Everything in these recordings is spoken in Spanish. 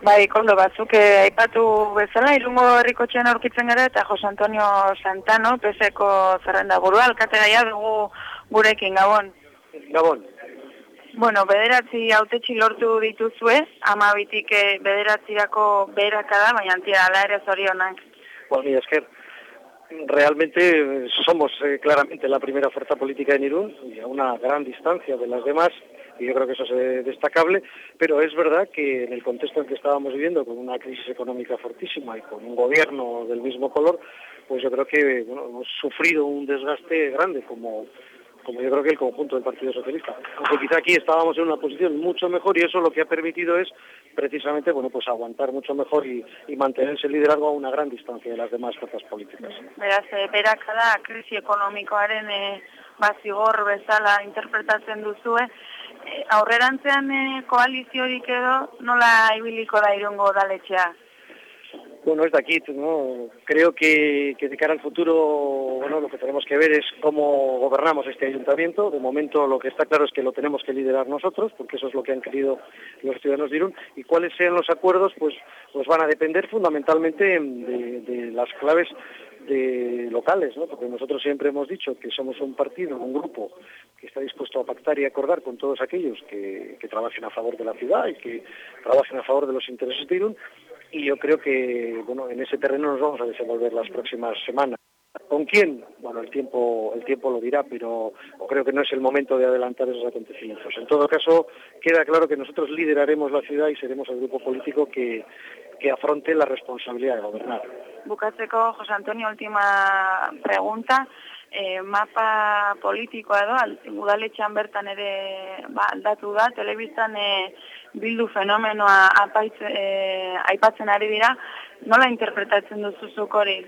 Bai, kondo batzuk, eh, aipatu bezala, irungo herriko txean aurkitzen gara eta Jose Antonio Santano, peseko zerrenda burua, alkatera dugu gurekin, gabon. Gabon. Bueno, bederatzi autetxi lortu dituzue, ama bitik eh, bederatzirako beherakada, baina antia ala ere zorionak. Bueno, mi esker, realmente somos eh, claramente la primera fuerza política en Irún y a una gran distancia de las demás y yo creo que eso es destacable, pero es verdad que en el contexto en que estábamos viviendo, con una crisis económica fortísima y con un gobierno del mismo color, pues yo creo que hemos sufrido un desgaste grande como, como yo creo que el conjunto del Partido Socialista. Aunque quizá aquí estábamos en una posición mucho mejor y eso lo que ha permitido es precisamente bueno pues aguantar mucho mejor y, y mantener ese liderazgo a una gran distancia de las demás fuerzas políticas. Beraz, berakada krisi ekonomikoaren e, bazigor bezala interpretatzen duzue, Eh, aurrerantzean e, koaliziorik edo nola ibiliko da irungo daletxea? Bueno, es de aquí, ¿no? Creo que, que, de cara al futuro, bueno, lo que tenemos que ver es cómo gobernamos este ayuntamiento. De momento lo que está claro es que lo tenemos que liderar nosotros, porque eso es lo que han querido los ciudadanos de Irún. Y cuáles sean los acuerdos, pues, pues van a depender fundamentalmente de, de las claves de locales, ¿no? porque nosotros siempre hemos dicho que somos un partido, un grupo que está dispuesto a pactar y acordar con todos aquellos que, que trabajen a favor de la ciudad y que trabajen a favor de los intereses de Irún y yo creo que bueno en ese terreno nos vamos a desenvolver las próximas semanas. ¿Con quién? Bueno, el tiempo, el tiempo lo dirá, pero creo que no es el momento de adelantar esos acontecimientos. En todo caso, queda claro que nosotros lideraremos la ciudad y seremos el grupo político que, que afronte la responsabilidad de gobernar. Bukatzeko, José Antonio, última pregunta. E, mapa politikoa edo, udaletxean bertan ere ba, aldatu da, telebiztan e, bildu fenomenoa apaitz, e, aipatzen ari dira, nola interpretatzen duzuzuk hori?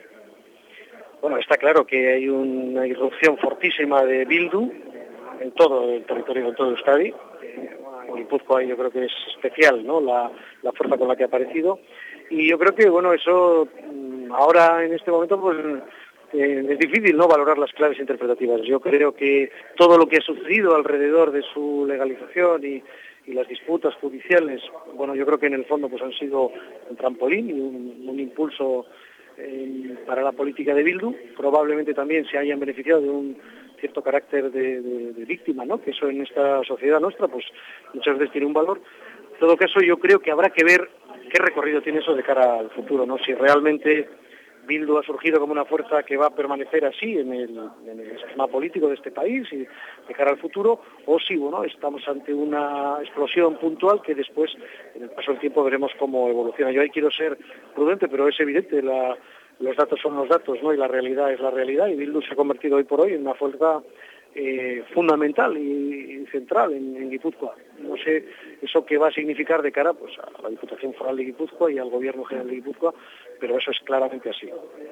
Bueno, está claro que hay una irrupción fortísima de Bildu en todo el territorio, en todo Euskadi. En Guipúzcoa yo creo que es especial ¿no? la, la fuerza con la que ha aparecido. Y yo creo que, bueno, eso mm, ahora en este momento pues eh, es difícil no valorar las claves interpretativas. Yo creo que todo lo que ha sucedido alrededor de su legalización y, y las disputas judiciales, bueno, yo creo que en el fondo pues han sido un trampolín y un, un impulso eh, para la política de Bildu. Probablemente también se hayan beneficiado de un cierto carácter de, de, víctima, ¿no? Que eso en esta sociedad nuestra, pues muchas veces tiene un valor. En todo caso, yo creo que habrá que ver qué recorrido tiene eso de cara al futuro, ¿no? Si realmente Bildu ha surgido como una fuerza que va a permanecer así en el, en el esquema político de este país y de cara al futuro, o si bueno, estamos ante una explosión puntual que después, en el paso del tiempo, veremos cómo evoluciona. Yo ahí quiero ser prudente, pero es evidente, la, los datos son los datos, ¿no? Y la realidad es la realidad, y Bildu se ha convertido hoy por hoy en una fuerza eh, fundamental y, central en, en, Guipúzcoa. No sé eso qué va a significar de cara pues, a la Diputación Foral de Guipúzcoa y al Gobierno General de Guipúzcoa, pero eso es claramente así.